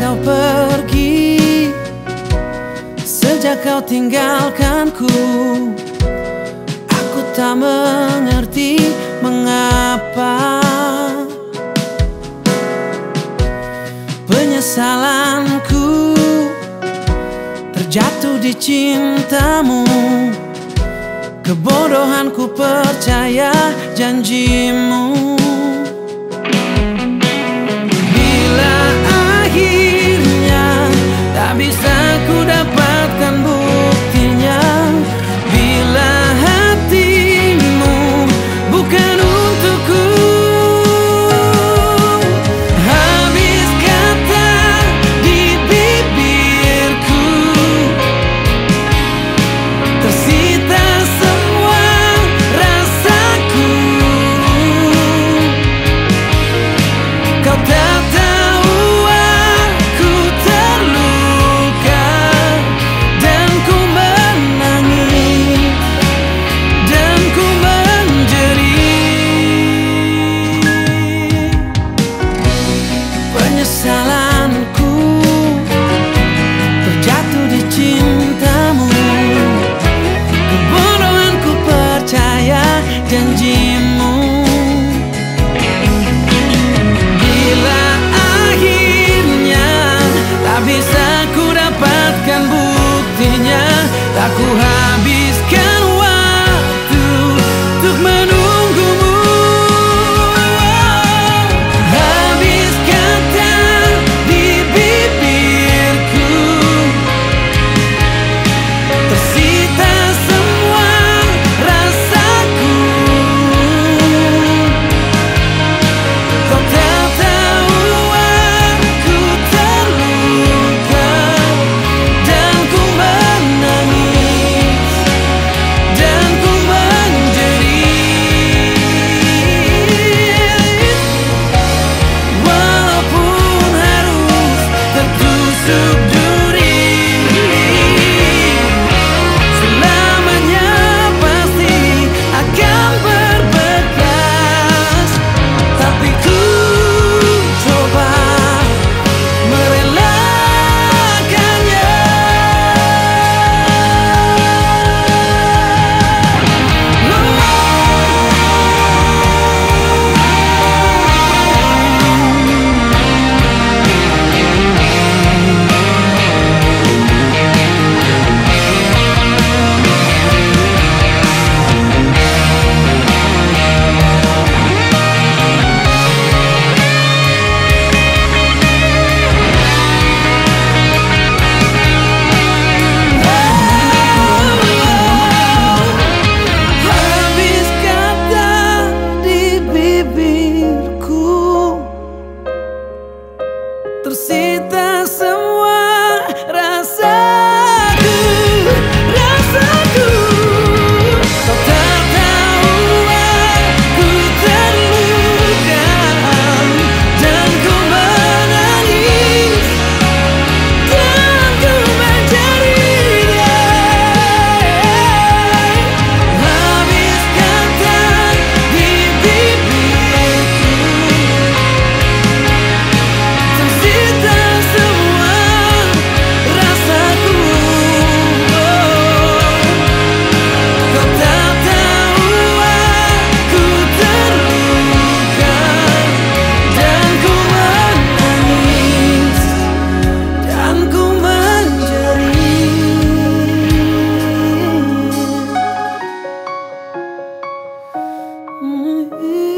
kau pergi Sejak kau tinggalkanku Aku tak mengerti mengapa. Penyesalanku Terjatuh di cintamu Kebodohanku percaya janjimu. janjimu. Bila akhirnya tak bisa ku dapatkan buktinya Tak ku Electricita Mm-hmm.